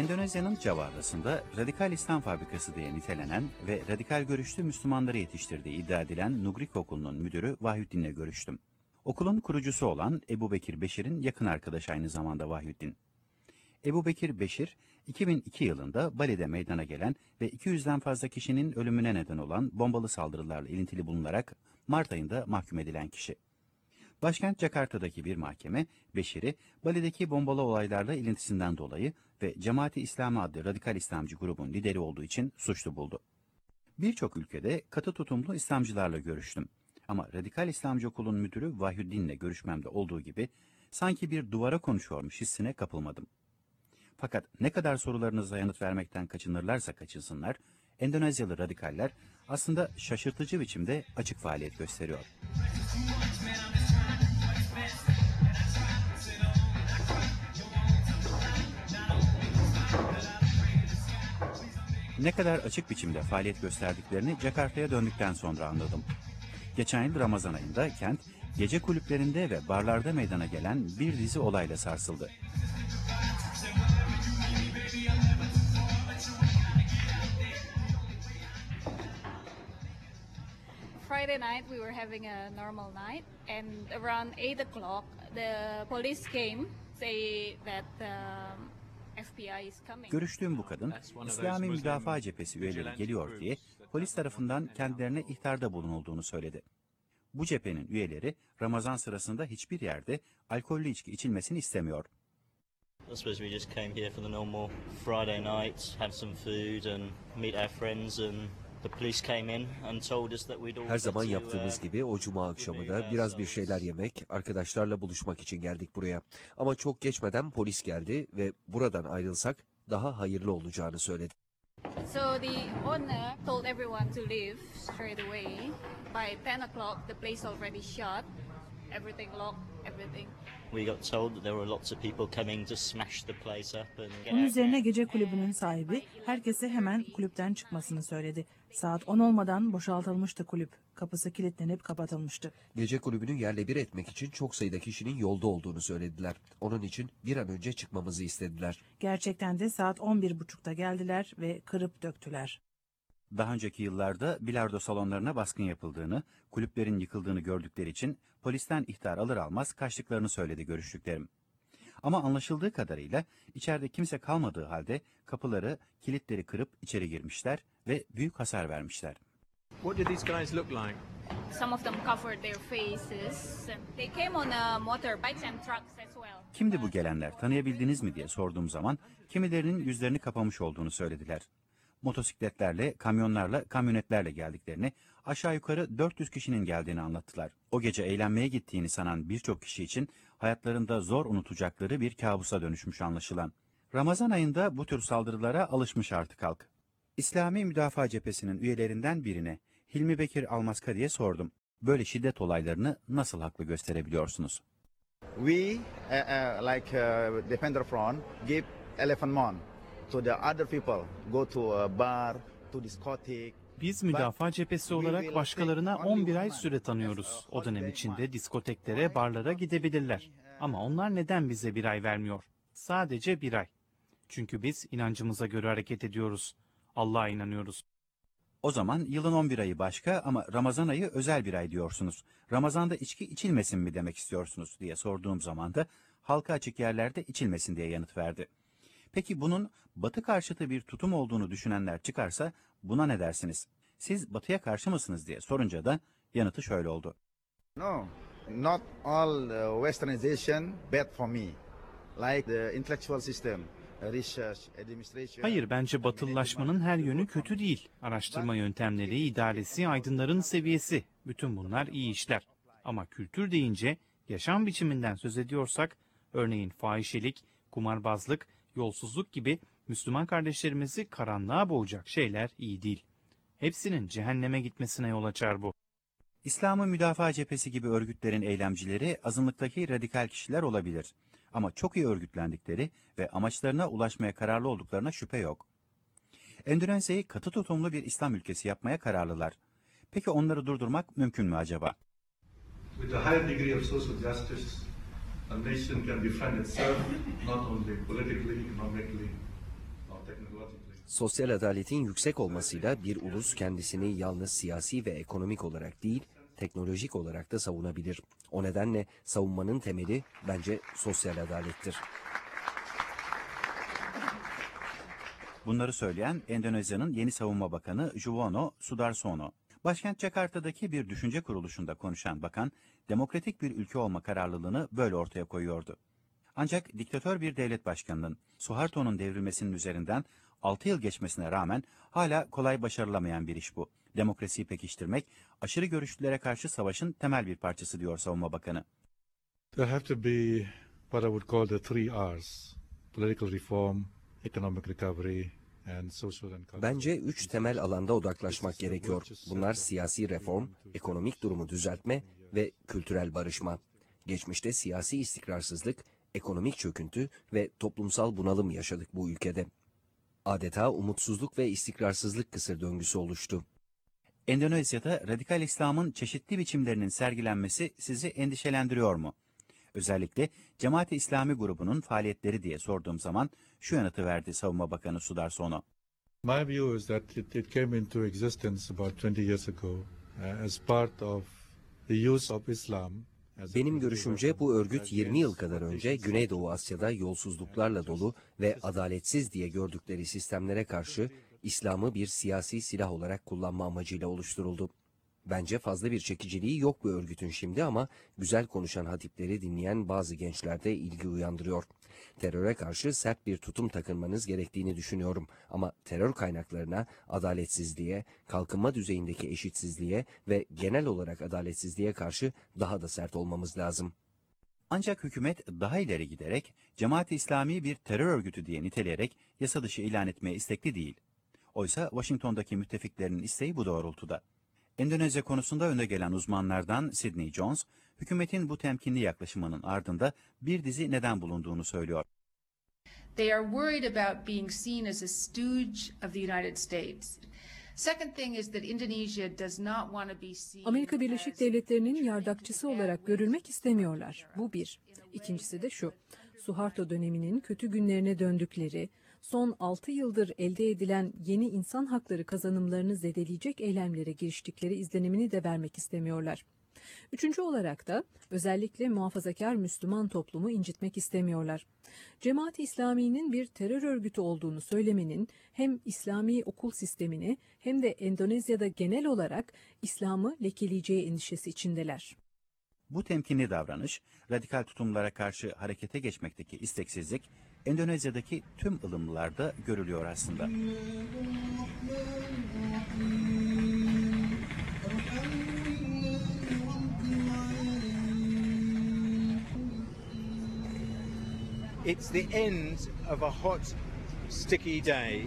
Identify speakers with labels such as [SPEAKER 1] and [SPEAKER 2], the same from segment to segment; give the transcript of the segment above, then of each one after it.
[SPEAKER 1] Endonezya'nın Java adasında Radikal İslam Fabrikası diye nitelenen ve radikal görüşlü Müslümanları yetiştirdiği iddia edilen Nugrik Okulu'nun müdürü Vahyüddin'le görüştüm. Okulun kurucusu olan Ebu Bekir Beşir'in yakın arkadaşı aynı zamanda Vahyüddin. Ebu Bekir Beşir, 2002 yılında Bali'de meydana gelen ve 200'den fazla kişinin ölümüne neden olan bombalı saldırılarla ilintili bulunarak Mart ayında mahkum edilen kişi. Başkent Jakarta'daki bir mahkeme, Beşir'i Bali'deki bombalı olaylarla ilintisinden dolayı ve Cemaati İslami adlı radikal İslamcı grubun lideri olduğu için suçlu buldu. Birçok ülkede katı tutumlu İslamcılarla görüştüm. Ama Radikal İslamcı Okulu'nun müdürü Vahyüddin'le görüşmemde olduğu gibi sanki bir duvara konuşuyormuş hissine kapılmadım. Fakat ne kadar sorularınıza yanıt vermekten kaçınırlarsa kaçınsınlar, Endonezyalı radikaller aslında şaşırtıcı biçimde açık faaliyet gösteriyor. Ne kadar açık biçimde faaliyet gösterdiklerini Jakarta'ya döndükten sonra anladım. Geçen yıl Ramazan ayında kent gece kulüplerinde ve barlarda meydana gelen bir dizi olayla sarsıldı.
[SPEAKER 2] Friday night we were having a normal night, and around eight o'clock the police came, say that um.
[SPEAKER 1] Görüştüğüm bu kadın, İslami Müdafaa Cephesi üyeleri geliyor diye polis tarafından kendilerine ihtarda bulunulduğunu söyledi. Bu cephenin üyeleri Ramazan sırasında hiçbir yerde alkollü içki içilmesini istemiyor.
[SPEAKER 3] I suppose we just came here for the normal Friday night, have some food and meet our friends and the police came in and told us that we'd all
[SPEAKER 4] Her zaman yaptığımız
[SPEAKER 3] uh,
[SPEAKER 4] gibi o cuma akşamı da biraz bir şeyler yemek, arkadaşlarla buluşmak için geldik buraya. Ama çok geçmeden polis geldi ve buradan ayrılsak daha hayırlı olacağını söyledi.
[SPEAKER 2] So the owner told everyone to leave straight away. By ten o'clock the place already shut, everything locked, everything.
[SPEAKER 3] We got told that there were lots of people coming to smash the place up and get
[SPEAKER 5] Bunun üzerine gece kulübünün sahibi herkese hemen kulüpten çıkmasını söyledi. Saat 10 olmadan boşaltılmıştı kulüp. Kapısı kilitlenip kapatılmıştı.
[SPEAKER 4] Gece kulübünü yerle bir etmek için çok sayıda kişinin yolda olduğunu söylediler. Onun için bir an önce çıkmamızı istediler.
[SPEAKER 5] Gerçekten de saat 11.30'da geldiler ve kırıp döktüler.
[SPEAKER 1] Daha önceki yıllarda bilardo salonlarına baskın yapıldığını, kulüplerin yıkıldığını gördükleri için polisten ihtar alır almaz kaçtıklarını söyledi görüştüklerim. Ama anlaşıldığı kadarıyla içeride kimse kalmadığı halde kapıları, kilitleri kırıp içeri girmişler ve büyük hasar vermişler.
[SPEAKER 6] What did these guys look like?
[SPEAKER 2] Some of them covered their faces. They came on uh, motorbikes and trucks as well.
[SPEAKER 1] Kimdi bu gelenler, tanıyabildiniz mi diye sorduğum zaman kimilerinin yüzlerini kapamış olduğunu söylediler. Motosikletlerle, kamyonlarla, kamyonetlerle geldiklerini, aşağı yukarı 400 kişinin geldiğini anlattılar. O gece eğlenmeye gittiğini sanan birçok kişi için hayatlarında zor unutacakları bir kabusa dönüşmüş anlaşılan. Ramazan ayında bu tür saldırılara alışmış artık halk. İslami Müdafaa Cephesi'nin üyelerinden birine Hilmi Bekir Almaska diye sordum. Böyle şiddet olaylarını nasıl haklı gösterebiliyorsunuz?
[SPEAKER 7] we, uh, uh, like uh, Defender Front, give 11 months to the other people. Go to a bar, to discotheque.
[SPEAKER 8] Biz müdafaa cephesi olarak başkalarına 11 ay süre tanıyoruz. O dönem içinde diskoteklere, barlara gidebilirler. Ama onlar neden bize bir ay vermiyor? Sadece bir ay. Çünkü biz inancımıza göre hareket ediyoruz. Allah'a inanıyoruz.
[SPEAKER 1] O zaman yılın 11 ayı başka ama Ramazan ayı özel bir ay diyorsunuz. Ramazan'da içki içilmesin mi demek istiyorsunuz diye sorduğum zaman da halka açık yerlerde içilmesin diye yanıt verdi. Peki bunun batı karşıtı bir tutum olduğunu düşünenler çıkarsa buna ne dersiniz? Siz batıya karşı mısınız diye sorunca da yanıtı şöyle oldu.
[SPEAKER 7] No, not all uh, westernization bad for me. Like the intellectual system, research, administration.
[SPEAKER 8] Hayır bence batılılaşmanın her yönü kötü değil. Araştırma yöntemleri, idaresi, aydınların seviyesi. Bütün bunlar iyi işler. Ama kültür deyince yaşam biçiminden söz ediyorsak örneğin fahişelik, kumarbazlık, yolsuzluk gibi Müslüman kardeşlerimizi karanlığa boğacak şeyler iyi değil. Hepsinin cehenneme gitmesine yol açar bu.
[SPEAKER 1] İslam'ı müdafaa cephesi gibi örgütlerin eylemcileri azınlıktaki radikal kişiler olabilir. Ama çok iyi örgütlendikleri ve amaçlarına ulaşmaya kararlı olduklarına şüphe yok. Endonezya'yı katı tutumlu bir İslam ülkesi yapmaya kararlılar. Peki onları durdurmak mümkün mü acaba?
[SPEAKER 9] With a higher degree of social justice, a nation can defend itself not only politically, economically, technologically.
[SPEAKER 4] Sosyal adaletin yüksek olmasıyla bir ulus kendisini yalnız siyasi ve ekonomik olarak değil, teknolojik olarak da savunabilir. O nedenle savunmanın temeli bence sosyal adalettir.
[SPEAKER 1] Bunları söyleyen Endonezya'nın yeni savunma bakanı Juwono Sudarsono. Başkent Jakarta'daki bir düşünce kuruluşunda konuşan bakan, demokratik bir ülke olma kararlılığını böyle ortaya koyuyordu. Ancak diktatör bir devlet başkanının Suharto'nun devrilmesinin üzerinden 6 yıl geçmesine rağmen hala kolay başarılamayan bir iş bu. Demokrasiyi pekiştirmek, aşırı görüşlülere karşı savaşın temel bir parçası diyor savunma bakanı.
[SPEAKER 9] There have to be what I would call the three R's political reform, economic recovery,
[SPEAKER 4] Bence üç temel alanda odaklaşmak gerekiyor. Bunlar siyasi reform, ekonomik durumu düzeltme ve kültürel barışma. Geçmişte siyasi istikrarsızlık, ekonomik çöküntü ve toplumsal bunalım yaşadık bu ülkede. Adeta umutsuzluk ve istikrarsızlık kısır döngüsü oluştu.
[SPEAKER 1] Endonezya'da radikal İslam'ın çeşitli biçimlerinin sergilenmesi sizi endişelendiriyor mu? Özellikle Cemaat-i İslami grubunun faaliyetleri diye sorduğum zaman şu yanıtı verdi Savunma Bakanı Sudarsono.
[SPEAKER 9] My view is that it, it came into existence about 20 years ago uh, as part of the use of Islam.
[SPEAKER 4] Benim görüşümce bu örgüt 20 yıl kadar önce Güneydoğu Asya'da yolsuzluklarla dolu ve adaletsiz diye gördükleri sistemlere karşı İslam'ı bir siyasi silah olarak kullanma amacıyla oluşturuldu. Bence fazla bir çekiciliği yok bu örgütün şimdi ama güzel konuşan hatipleri dinleyen bazı gençlerde ilgi uyandırıyor. Teröre karşı sert bir tutum takınmanız gerektiğini düşünüyorum ama terör kaynaklarına, adaletsizliğe, kalkınma düzeyindeki eşitsizliğe ve genel olarak adaletsizliğe karşı daha da sert olmamız lazım.
[SPEAKER 1] Ancak hükümet daha ileri giderek Cemaat-i İslami bir terör örgütü diye niteleyerek yasa dışı ilan etmeye istekli değil. Oysa Washington'daki müttefiklerinin isteği bu doğrultuda. Endonezya konusunda önde gelen uzmanlardan Sidney Jones, hükümetin bu temkinli yaklaşımının ardında bir dizi neden bulunduğunu söylüyor.
[SPEAKER 10] They are worried about being seen as a stooge of the United States. Second thing is that Indonesia does not want to be seen
[SPEAKER 11] Amerika Birleşik Devletleri'nin yardakçısı olarak görülmek istemiyorlar. Bu bir. İkincisi de şu. Suharto döneminin kötü günlerine döndükleri, son 6 yıldır elde edilen yeni insan hakları kazanımlarını zedeleyecek eylemlere giriştikleri izlenimini de vermek istemiyorlar. Üçüncü olarak da özellikle muhafazakar Müslüman toplumu incitmek istemiyorlar. Cemaat-i İslami'nin bir terör örgütü olduğunu söylemenin hem İslami okul sistemini hem de Endonezya'da genel olarak İslam'ı lekeleyeceği endişesi içindeler.
[SPEAKER 1] Bu temkinli davranış, radikal tutumlara karşı harekete geçmekteki isteksizlik, Endonezya'daki tüm ılımlılarda görülüyor aslında.
[SPEAKER 6] It's the end of a hot, sticky day,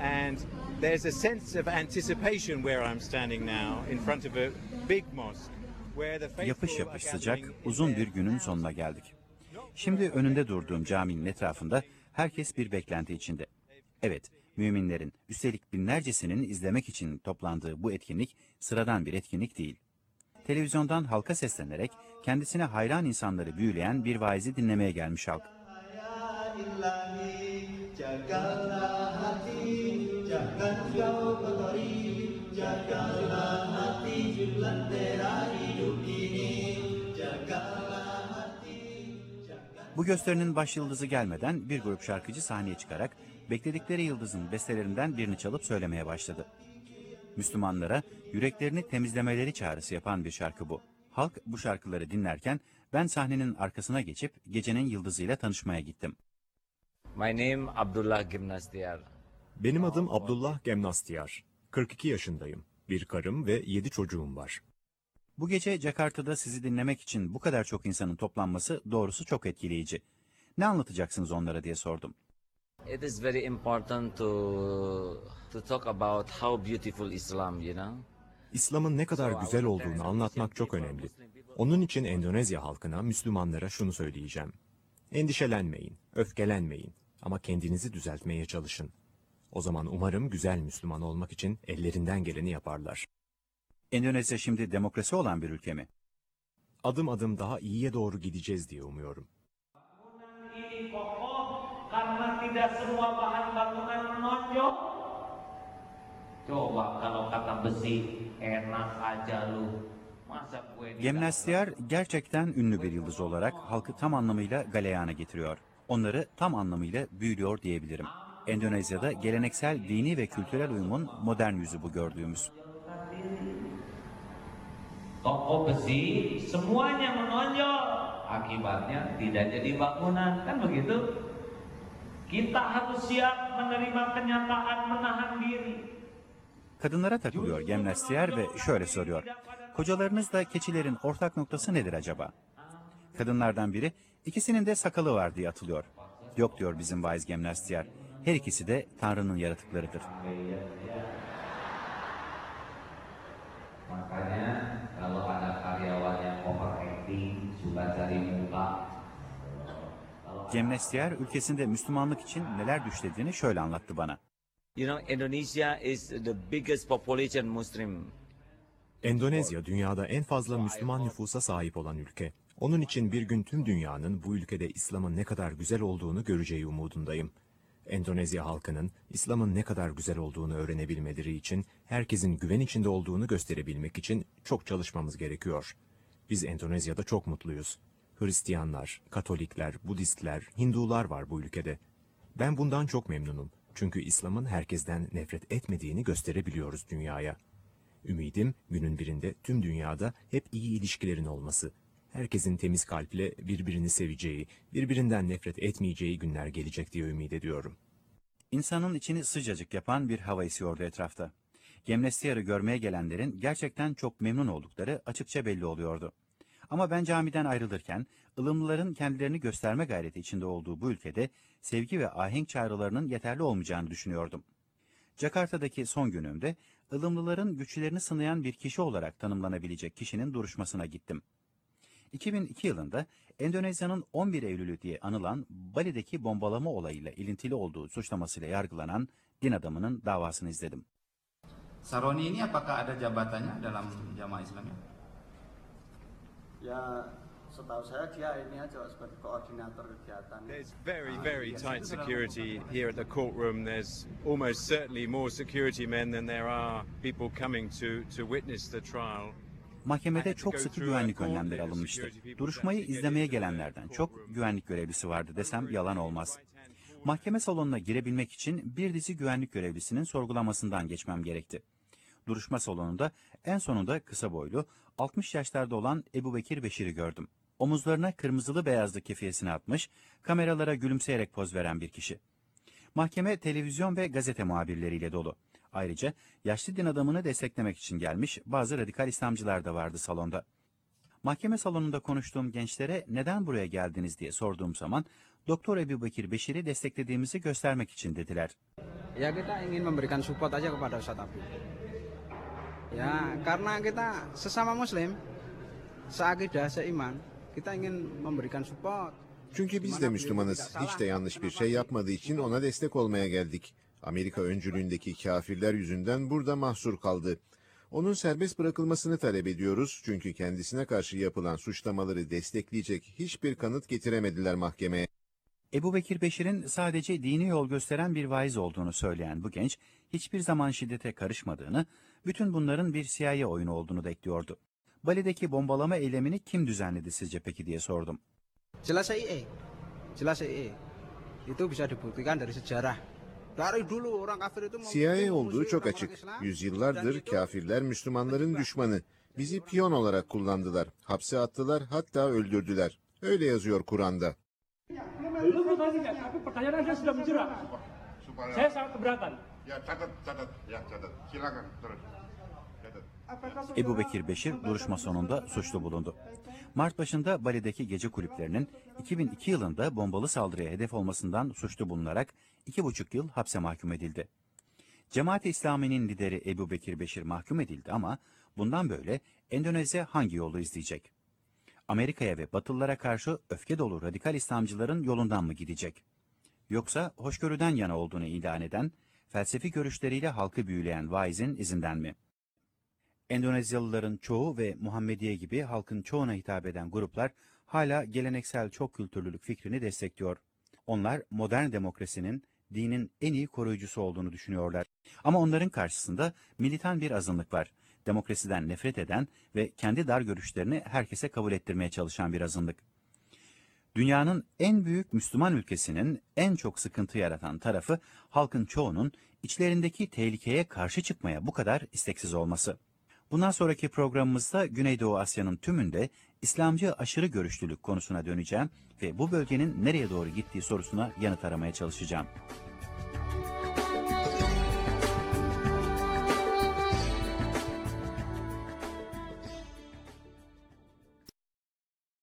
[SPEAKER 6] and there's a sense of anticipation where I'm standing now in front of a big mosque.
[SPEAKER 1] Yapış yapış sıcak, uzun bir günün sonuna geldik. Şimdi önünde durduğum caminin etrafında herkes bir beklenti içinde. Evet, müminlerin, üstelik binlercesinin izlemek için toplandığı bu etkinlik sıradan bir etkinlik değil. Televizyondan halka seslenerek kendisine hayran insanları büyüleyen bir vaizi dinlemeye gelmiş halk. Bu gösterinin baş yıldızı gelmeden bir grup şarkıcı sahneye çıkarak bekledikleri yıldızın bestelerinden birini çalıp söylemeye başladı. Müslümanlara yüreklerini temizlemeleri çağrısı yapan bir şarkı bu. Halk bu şarkıları dinlerken ben sahnenin arkasına geçip gecenin yıldızıyla tanışmaya gittim.
[SPEAKER 12] My name Abdullah Gimnastiar.
[SPEAKER 13] Benim adım Abdullah Gemnastiyar. 42 yaşındayım. Bir karım ve 7 çocuğum var.
[SPEAKER 1] Bu gece Jakarta'da sizi dinlemek için bu kadar çok insanın toplanması doğrusu çok etkileyici. Ne anlatacaksınız onlara diye sordum.
[SPEAKER 12] It is very important to to talk about how beautiful Islam, you know.
[SPEAKER 13] İslam'ın ne kadar güzel olduğunu anlatmak çok önemli. Onun için Endonezya halkına, Müslümanlara şunu söyleyeceğim. Endişelenmeyin, öfkelenmeyin ama kendinizi düzeltmeye çalışın. O zaman umarım güzel Müslüman olmak için ellerinden geleni yaparlar.
[SPEAKER 1] Endonezya şimdi demokrasi olan bir ülke mi?
[SPEAKER 13] Adım adım daha iyiye doğru gideceğiz diye umuyorum.
[SPEAKER 14] karena tidak semua bahan bangunan Coba kalau kata besi enak aja lu.
[SPEAKER 1] Gemnastiyar gerçekten ünlü bir yıldız olarak halkı tam anlamıyla galeyana getiriyor. Onları tam anlamıyla büyülüyor diyebilirim. Endonezya'da geleneksel dini ve kültürel uyumun modern yüzü bu gördüğümüz.
[SPEAKER 14] Toko besi semuanya menonjol. Akibatnya tidak jadi bangunan kan begitu? Kita harus siap menerima kenyataan menahan diri.
[SPEAKER 1] Kadınlara takılıyor Gemnastiyar ve şöyle soruyor. Kocalarınızla keçilerin ortak noktası nedir acaba? Kadınlardan biri ikisinin de sakalı var diye atılıyor. Yok diyor bizim vaiz Gemnastiyar. Her ikisi de Tanrı'nın yaratıklarıdır.
[SPEAKER 14] Makanya
[SPEAKER 1] Gemnastiyar ülkesinde Müslümanlık için neler düşlediğini şöyle anlattı bana.
[SPEAKER 12] You know, Indonesia is the biggest population Muslim.
[SPEAKER 13] Endonezya dünyada en fazla Müslüman nüfusa sahip olan ülke. Onun için bir gün tüm dünyanın bu ülkede İslam'ın ne kadar güzel olduğunu göreceği umudundayım. Endonezya halkının İslam'ın ne kadar güzel olduğunu öğrenebilmeleri için herkesin güven içinde olduğunu gösterebilmek için çok çalışmamız gerekiyor. Biz Endonezya'da çok mutluyuz. Hristiyanlar, Katolikler, Budistler, Hindular var bu ülkede. Ben bundan çok memnunum. Çünkü İslam'ın herkesten nefret etmediğini gösterebiliyoruz dünyaya. Ümidim günün birinde tüm dünyada hep iyi ilişkilerin olması. Herkesin temiz kalple birbirini seveceği, birbirinden nefret etmeyeceği günler gelecek diye ümit ediyorum.
[SPEAKER 1] İnsanın içini sıcacık yapan bir hava esiyordu etrafta. Gemnestiyar'ı görmeye gelenlerin gerçekten çok memnun oldukları açıkça belli oluyordu. Ama ben camiden ayrılırken ılımlıların kendilerini gösterme gayreti içinde olduğu bu ülkede sevgi ve ahenk çağrılarının yeterli olmayacağını düşünüyordum. Jakarta'daki son günümde ılımlıların güçlerini sınayan bir kişi olarak tanımlanabilecek kişinin duruşmasına gittim. 2002 yılında Endonezya'nın 11 Eylül'ü diye anılan Bali'deki bombalama olayıyla ilintili olduğu suçlamasıyla yargılanan din adamının davasını izledim.
[SPEAKER 15] Saroni ini apakah ada jabatannya dalam jamaah Islam ya?
[SPEAKER 16] Ya setahu saya dia ini aja sebagai koordinator kegiatan.
[SPEAKER 6] There's very, very tight security here at the courtroom. There's almost certainly more security men than there are people coming to, to witness the trial.
[SPEAKER 1] Mahkemede çok sıkı güvenlik önlemleri alınmıştı. Duruşmayı izlemeye gelenlerden çok güvenlik görevlisi vardı desem yalan olmaz. Mahkeme salonuna girebilmek için bir dizi güvenlik görevlisinin sorgulamasından geçmem gerekti. Duruşma salonunda en sonunda kısa boylu, 60 yaşlarda olan Ebu Bekir Beşir'i gördüm. Omuzlarına kırmızılı beyazlı kefiyesini atmış, kameralara gülümseyerek poz veren bir kişi. Mahkeme televizyon ve gazete muhabirleriyle dolu. Ayrıca yaşlı din adamını desteklemek için gelmiş bazı radikal İslamcılar da vardı salonda. Mahkeme salonunda konuştuğum gençlere neden buraya geldiniz diye sorduğum zaman Doktor Ebu Bekir Beşir'i desteklediğimizi göstermek için dediler.
[SPEAKER 17] Ya kita ingin memberikan support aja kepada Ustadz Abu. Ya karena kita sesama Muslim, seakidah, seiman, kita ingin memberikan support.
[SPEAKER 18] Çünkü biz de Müslümanız. Hiç de yanlış bir şey yapmadığı için ona destek olmaya geldik. Amerika öncülüğündeki kafirler yüzünden burada mahsur kaldı. Onun serbest bırakılmasını talep ediyoruz çünkü kendisine karşı yapılan suçlamaları destekleyecek hiçbir kanıt getiremediler mahkemeye.
[SPEAKER 1] Ebu Bekir Beşir'in sadece dini yol gösteren bir vaiz olduğunu söyleyen bu genç, hiçbir zaman şiddete karışmadığını, bütün bunların bir CIA oyunu olduğunu da ekliyordu. Bali'deki bombalama eylemini kim düzenledi sizce peki diye sordum.
[SPEAKER 17] Jelas CIA, jelas CIA. Itu bisa dibuktikan dari sejarah. Dari dulu orang kafir itu
[SPEAKER 18] CIA olduğu çok açık. Yüzyıllardır kafirler Müslümanların düşmanı. Bizi piyon olarak kullandılar. Hapse attılar hatta öldürdüler. Öyle yazıyor Kur'an'da.
[SPEAKER 19] Belum
[SPEAKER 20] Ya catat, catat, ya catat. Silakan. Catat.
[SPEAKER 1] Ebu Bekir Beşir duruşma sonunda suçlu bulundu. Mart başında Bali'deki gece kulüplerinin 2002 yılında bombalı saldırıya hedef olmasından suçlu bulunarak 2,5 yıl hapse mahkum edildi. Cemaat-i İslami'nin lideri Ebu Bekir Beşir mahkum edildi ama bundan böyle Endonezya hangi yolu izleyecek? Amerika'ya ve Batılılara karşı öfke dolu radikal İslamcıların yolundan mı gidecek? Yoksa hoşgörüden yana olduğunu ilan eden, felsefi görüşleriyle halkı büyüleyen vaizin izinden mi? Endonezyalıların çoğu ve Muhammediye gibi halkın çoğuna hitap eden gruplar hala geleneksel çok kültürlülük fikrini destekliyor. Onlar modern demokrasinin dinin en iyi koruyucusu olduğunu düşünüyorlar. Ama onların karşısında militan bir azınlık var. Demokrasiden nefret eden ve kendi dar görüşlerini herkese kabul ettirmeye çalışan bir azınlık. Dünyanın en büyük Müslüman ülkesinin en çok sıkıntı yaratan tarafı halkın çoğunun içlerindeki tehlikeye karşı çıkmaya bu kadar isteksiz olması. Bundan sonraki programımızda Güneydoğu Asya'nın tümünde İslamcı aşırı görüşlülük konusuna döneceğim ve bu bölgenin nereye doğru gittiği sorusuna yanıt aramaya çalışacağım.